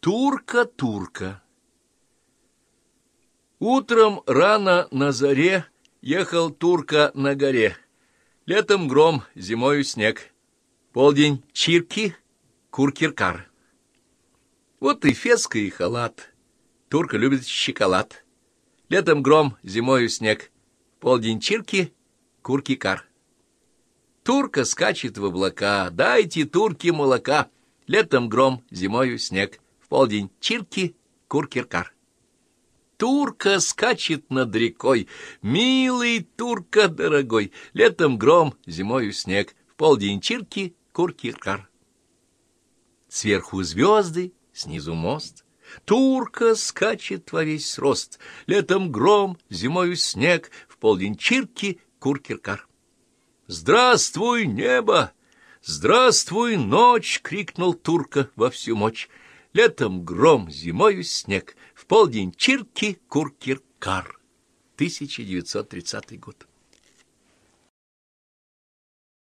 Турка-турка Утром рано на заре ехал турка на горе. Летом гром, зимою снег. Полдень чирки, куркиркар. Вот и феска, и халат. Турка любит шоколад. Летом гром, зимою снег. Полдень чирки, куркикар. Турка скачет в облака, дайте турке молока. Летом гром, зимою снег. В полдень чирки, куркиркар. Турка скачет над рекой, милый турка дорогой, летом гром, зимою снег, в полдень чирки, куркиркар. Сверху звезды, снизу мост, турка скачет во весь рост, летом гром, зимою снег, в полдень чирки, куркиркар. «Здравствуй, небо! Здравствуй, ночь!» — крикнул турка во всю мочь. Летом гром, зимою снег, в полдень чирки-куркир-кар. 1930 год.